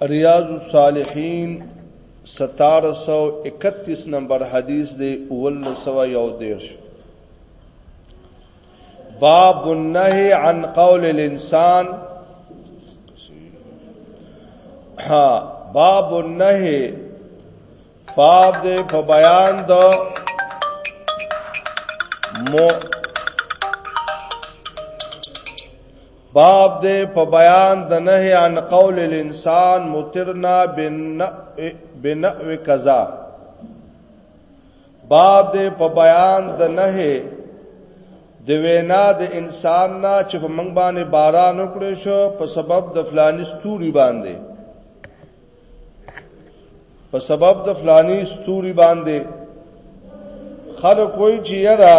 ریاض الصالحین 1731 نمبر حدیث دی اول سوا یو دیرش باب النهی عن قول الانسان ها باب النهی باب دې په بیان د مو باب دې په بیان د نهي عن قول الانسان مترنا بنأو کذا باب دې په بیان د نهي د وینا د انسان نه چې په منګ باندې باران وکړي شو په سبب د فلانی ستوري باندې په سبب د فلانی ستوري باندې خلک کوئی چې یرا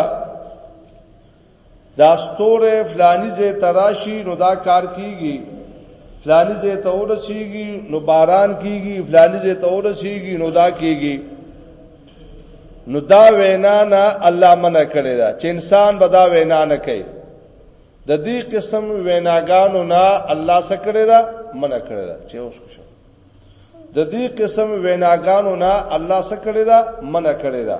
دا ستوره فلانی ځای تراشی نو دا کار کیږي فلانی ځای ته ورسیږي نو باران کیږي فلانی ځای ته ورسیږي نو دا کیږي نو دا وینا نه الله منع کړی دا چې انسان به دا وینا نه کوي د دې قسم ویناګانو نه الله سکړی دا منع کړی دا چې اوس خوشو د دې قسم ویناګانو نه الله سکړی دا منع کړی دا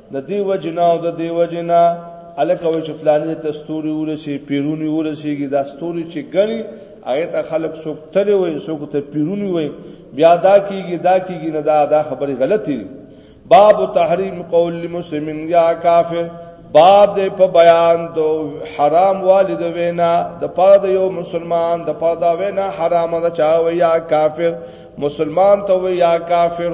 د دې وجنا او د دې وجنا الکوي چې فلاني ته ستوري ورسي پیرونی ورسیږي دا ستوري چې ګني هغه ته خلک څوک تلې وي څوک ته پیرونی وي بیا دا کیږي دا کیږي نه دا دا خبره غلطي باب تحریم قول لمسلم یا کافر باب دې په بیان دو حرام والد وینا د پاره د یو مسلمان د پاره دا وینا حرام ده چا ویا کافر مسلمان ته ویا کافر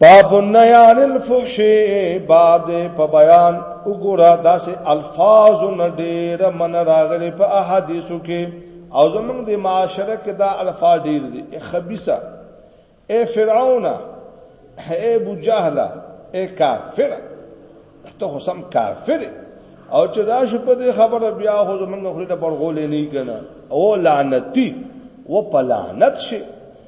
باب النیان الفحش باب دې په بیان وګوره داسې الفاظ نه ډېر من راغلي په احادیثو کې او زمونږ د معاشره کې دا الفاظ ډېر دي اے خبيسه اے فرعون اے ابو جهل اے کافر ته خو سم کافر او چې دا شو په دې خبره بیا خو زمونږ خو ته برغولې نه کنا او لعنتی و پلانت شي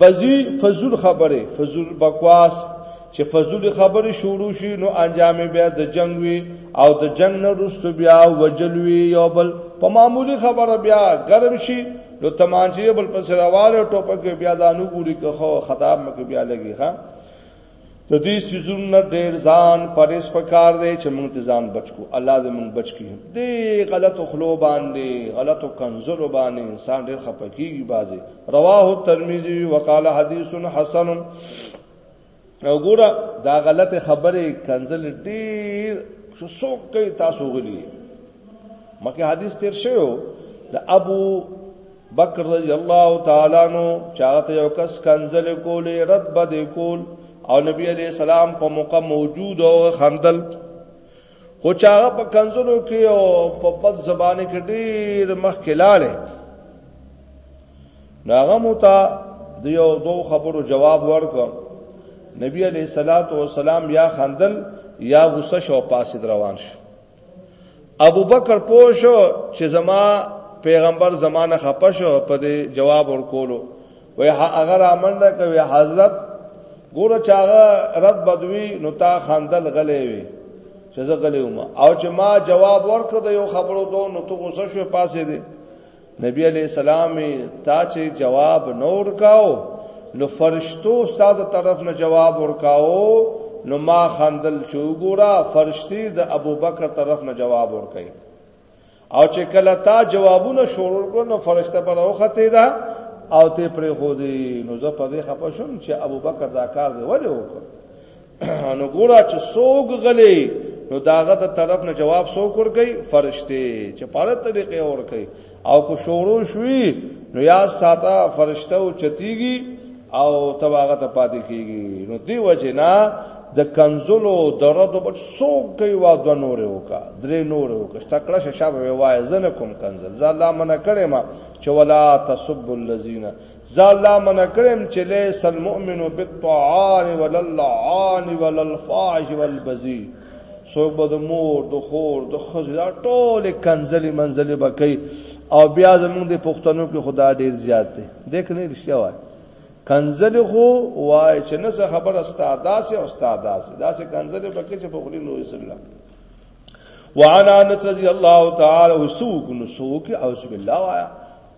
بزی فزول خبره فزول بکواس چې فزول خبره شروع شي نو انجام بیا د جنگ وي او د جنگ نه رسو بیا وجل وي یو بل په معمولی خبره بیا ګرم شي نو تمانچې بل پسې راواله ټوپک بیا دانو ګوري که خو خطاب مکه بیا لګي ها د دې سيزون نه ډېر ځان پرېس پکار دی چې موږ ته ځان بچو الله دې موږ بچ کړي دې غلط خلو باندې غلط کنزل باندې انسان ډېر خپکیږي بازي رواه ترمذی وقاله حدیث حسن او ګوره دا غلط خبره کنزل ډېر څوک کوي تاسو غلي مکه حدیث تیر شوی د ابو بکر رضی الله تعالی نو چاته یو کس کنزل کولې رد بد کول او نبی علیہ السلام په موقع موجود او خندل خو چاغه په کنزلو کې او په بد زبانه کې ډیر مخ کلاله ناغه موتا د یو دو خبرو جواب ورکړ نبی علیہ الصلات والسلام یا خندل یا غصه شو پاسې روان شو ابو بکر پوښو چې زما پیغمبر زمانه خپشو په دې جواب ورکولو وای هغه را منډه کوي حضرت ګوره چاغه رد بدوي نو تا خندل غلې وي چې زه غلې وم او چې ما جواب ورکړ د یو خبرو دوه نو تو غوسه شو پاسې دي نبی علیہ السلام تا چې جواب نور کاو نو فرشتو استاد طرف نه جواب ورکاو نو ما خندل چې ګورا فرشتي د ابوبکر طرف نه جواب ورکای او چې کله تا جوابونه شروع کړو نو فرشته پر اوخته دا او ته پرې خو دی نو زه په دې خپه شوم چې ابوبکر دا کار دی ولې وکړ نو ګورا چې سوګ غلې نو داغه د طرف نه جواب سو کور کوي فرشته چې په اړه طریقې اور کوي او کو شورو شوي نو یا ساته فرشته او چتیږي او تباغه ته پاتې کیږي نو دی وجه نه د کنزلو درد په سو کوي وا د نور وکا درې نور وکا تکړه شابه وای زنه کوم کنزل زه الله منه کړې ما چې ولا تسب الذین زه الله منع کړم چې ليس المؤمن بالطعان ولا اللعان ولا الفاحش والبذيء څوک به د مور د خور د خزې دا ټول کنځلې منځلې بکې او بیا زمونږ د پښتنو کې خدا ډیر زیات دی دیک نه رښتیا وای کنځلې خو وای چې نه څه خبر استادا سي او استادا سي دا سه کنځلې بکې چې په خلی نوې سره وعن انس رضی الله تعالی وسوق نسوق او بسم الله وایا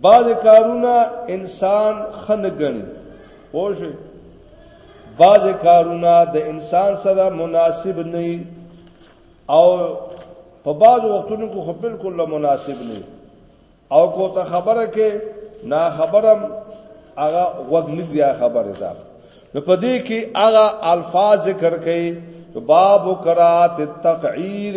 بعض کارونه انسان خنه غني پوه بعض کارونه د انسان سره مناسب نه او په بعض وختونو کې خو بالکل مناسب نه او کو ته خبره کې نا خبرم هغه وګلیز یا خبره ده نو په دې کې هغه الفاظ ذکر کړي باب کرات التقعیر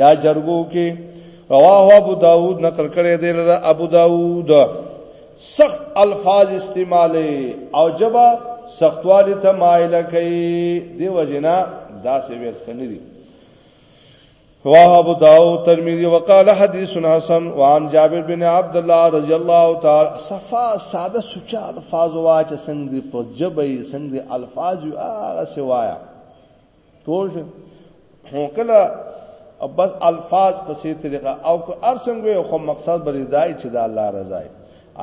یا جرګو کې رواه ابو داود نقل کړی دی لره ابو داود سخت الفاظ استعماله او جبا سختوالی ته مایل کوي دی وجنا داسې ویل خنري رواه ابو داود ترمذی وقاله حدیث حسن وعن جابر بن عبد الله رضی الله تعالی صفا ساده سوچا الفاظ واچ څنګه په جبې څنګه الفاظ یو هغه سوایا پوه شئ هو کله او بس الفاظ په سي طریقه او که ارسنګ وي خو مقصد بری دای چې دا الله رضای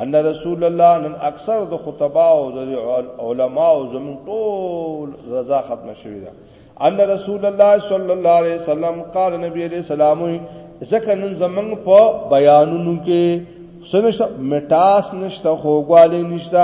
ان رسول الله نن اکثر د خطبا او د علما او زمون ټول رضا ختم شوی ده ان رسول الله صلی الله علیه وسلم قال نبی علیہ السلام ځکه نن زمون په بیانونو کې سنشت مټاس نشته خوګواله نشته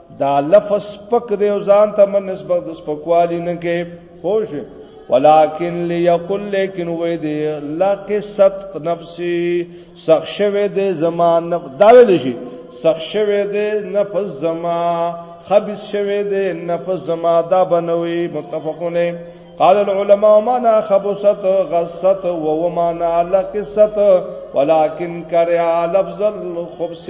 دا لفظ پک دی او ځان ته من نسبت د سپکوالی نه کې خوش ولکن ليقل لیکن وې دی لا کې صدق نفسي سخ شوه دی زمان نف دا ویل شي سخ شوه دی نفس زما خبيث شوه دی نفس زما دا بنوي متفقونه قال العلماء معنا خبست غصت ومعنا لقصت ولكن كره لفظ الخبث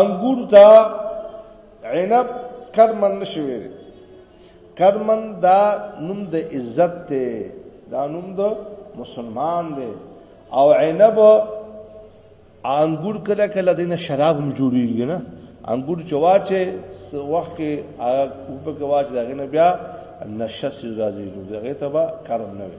انګور ته عنب کرمن نشوي کرمن دا نوم د عزت ته دا نوم د مسلمان دی او عنب انګور کله کله دینه شراب هم جوړیږي نه انګور چواچه وخت کې هغه کوپه کې واچ دغه نه بیا نشه سي راځي نو دغه ته به کارم نه وي